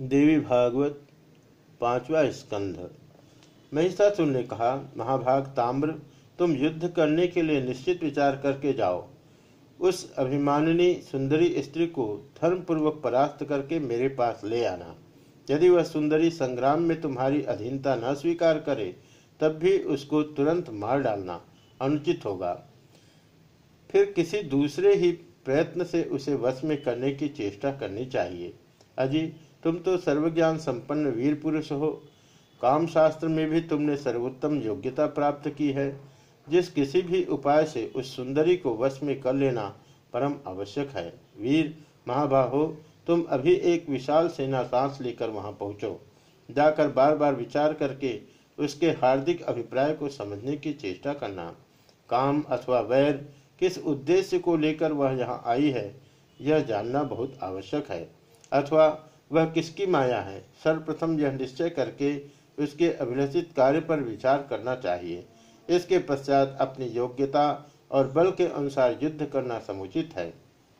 देवी भागवत पांचवा स्कंध। महिषासुर ने कहा, महाभाग ताम्र, तुम युद्ध करने के लिए निश्चित विचार करके जाओ। उस अभिमानिनी सुंदरी स्त्री को धर्मपूर्वक परास्त करके मेरे पास ले आना। यदि वह सुंदरी संग्राम में तुम्हारी अधीनता न स्वीकार करे, तब भी उसको तुरंत मार डालना अनुचित होगा। फिर किसी दूसरे ही प्रयत्न से उसे वश में करने की चेष्टा करनी चाहिए। अजी तुम तो सर्वज्ञान संपन्न वीर पुरुष हो। काम शास्त्र में भी तुमने सर्वोत्तम योग्यता प्राप्त की है। जिस किसी भी उपाय से उस सुंदरी को वश में कर लेना परम आवश्यक है। वीर महाबाहो, तुम अभी एक विशाल सेना सांस लेकर वहाँ पहुंचो। जाकर बार बार विचार करके उसके हार्दिक अभिप्राय को समझने की चेष्टा करना। काम अथवा वैर किस उद्देश्य को लेकर वह यहाँ आई है, यह जानना बहुत आवश्यक है। अथवा वह किसकी माया है? सर्वप्रथम यह निश्चय करके उसके अभिलषित कार्य पर विचार करना चाहिए। इसके पश्चात अपनी योग्यता और बल के अनुसार युद्ध करना समुचित है।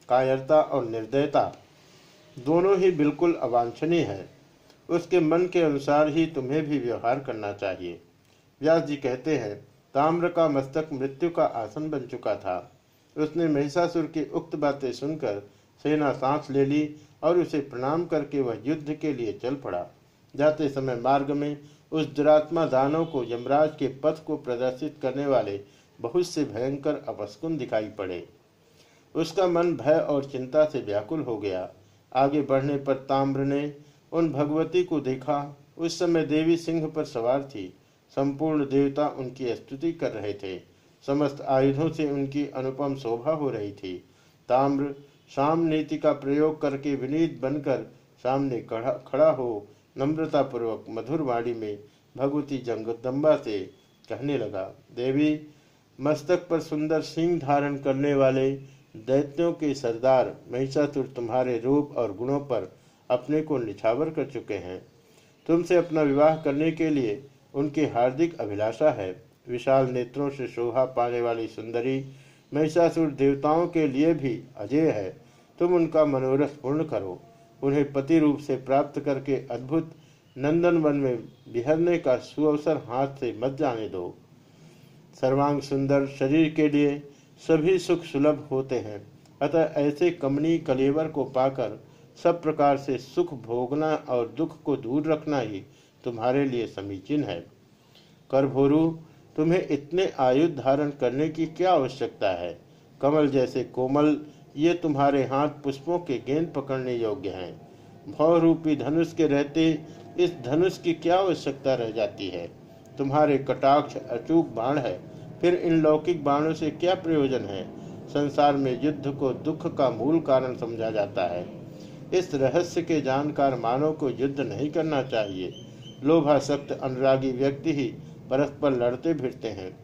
कायरता और निर्दयता दोनों ही बिल्कुल अवांछनीय है। उसके मन के अनुसार ही तुम्हें भी व्यवहार करना चाहिए। व्यास जी कहते हैं, ताम्र का मस्तक मृत्यु का आसन बन चुका था। उसने महिषासुर की उक्त बातें सुनकर सेना सांस ले ली और उसे प्रणाम करके वह युद्ध के लिए चल पड़ा। जाते समय मार्ग में उस दुरात्मा दानव को यमराज के पथ को प्रदर्शित करने वाले बहुत से भयंकर अपस्कुन दिखाई पड़े। उसका मन भय और चिंता से व्याकुल हो गया। आगे बढ़ने पर ताम्र ने उन भगवती को देखा। उस समय देवी सिंह पर सवार थी। संपूर्ण देवता उनकी स्तुति कर रहे थे। समस्त आयुधों से उनकी अनुपम शोभा हो रही थी। ताम्र शाम नीति का प्रयोग करके विनीत बनकर सामने खड़ा हो नम्रता पूर्वक मधुर वाणी में भगवती जंगदम्बा से कहने लगा, देवी, मस्तक पर सुंदर सिंह धारण करने वाले दैत्यों के सरदार महिषासुर तुम्हारे रूप और गुणों पर अपने को निछावर कर चुके हैं। तुमसे अपना विवाह करने के लिए उनकी हार्दिक अभिलाषा है। विशाल नेत्रों से शोभा पाने वाली सुंदरी महिषासुर देवताओं के लिए भी अजय है। तुम उनका मनोरथ पूर्ण करो। उन्हें पति रूप से प्राप्त करके अद्भुत नंदन वन में बिहरने का सुअवसर हाथ से मत जाने दो। सर्वांग सुंदर शरीर के लिए सभी सुख सुलभ होते हैं। अतः ऐसे कमनी कलेवर को पाकर सब प्रकार से सुख भोगना और दुख को दूर रखना ही तुम्हारे लिए समीचीन है। करभोरु तुम्हें इतने आयुध धारण करने की क्या आवश्यकता है? कमल जैसे कोमल ये तुम्हारे हाथ पुष्पों के गेंद पकड़ने योग्य हैं। भव रूपी धनुष के रहते इस धनुष की क्या आवश्यकता रह जाती है? तुम्हारे कटाक्ष अचूक बाण है। फिर इन लौकिक बाणों से क्या प्रयोजन है? संसार में युद्ध को दुख का मूल कारण समझा जाता है। इस रहस्य के जानकार मानव को युद्ध नहीं करना चाहिए। लोभासक्त, अनुरागी व्यक्ति ही परस्पर लड़ते भिड़ते हैं।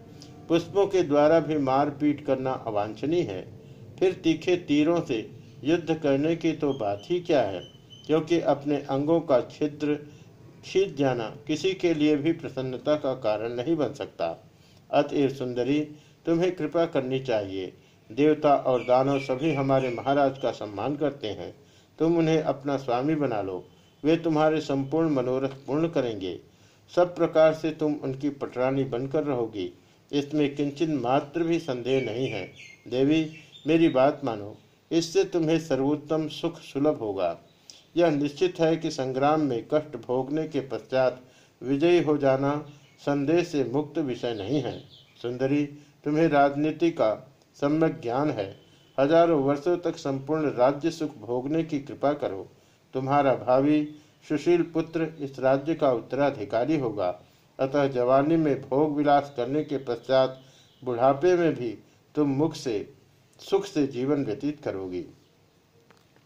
पुष्पों के द्वारा भी मारपीट करना अवांछनीय है। फिर तीखे तीरों से युद्ध करने की तो बात ही क्या है? क्योंकि अपने अंगों का छिद्र छीत जाना किसी के लिए भी प्रसन्नता का कारण नहीं बन सकता। अतएव सुंदरी, तुम्हें कृपा करनी चाहिए। देवता और दानव सभी हमारे महाराज का सम्मान करते हैं। तुम उन्हें अपना स्वामी बना लो। वे तुम्हारे संपूर्ण मनोरथ पूर्ण करेंगे। सब प्रकार से तुम उनकी पटरानी बनकर रहोगी। इसमें किंचन मात्र भी संदेह नहीं है। देवी मेरी बात मानो, इससे तुम्हें सर्वोत्तम सुख सुलभ होगा। यह निश्चित है कि संग्राम में कष्ट भोगने के पश्चात विजयी हो जाना संदेह से मुक्त विषय नहीं है। सुंदरी, तुम्हें राजनीति का सम्यक ज्ञान है। हज़ारों वर्षों तक संपूर्ण राज्य सुख भोगने की कृपा करो। तुम्हारा भावी, सुशील पुत्र इस राज्य का उत्तराधिकारी होगा। अतः जवानी में भोग विलास करने के पश्चात बुढ़ापे में भी तुम मुख से सुख से जीवन व्यतीत करोगी।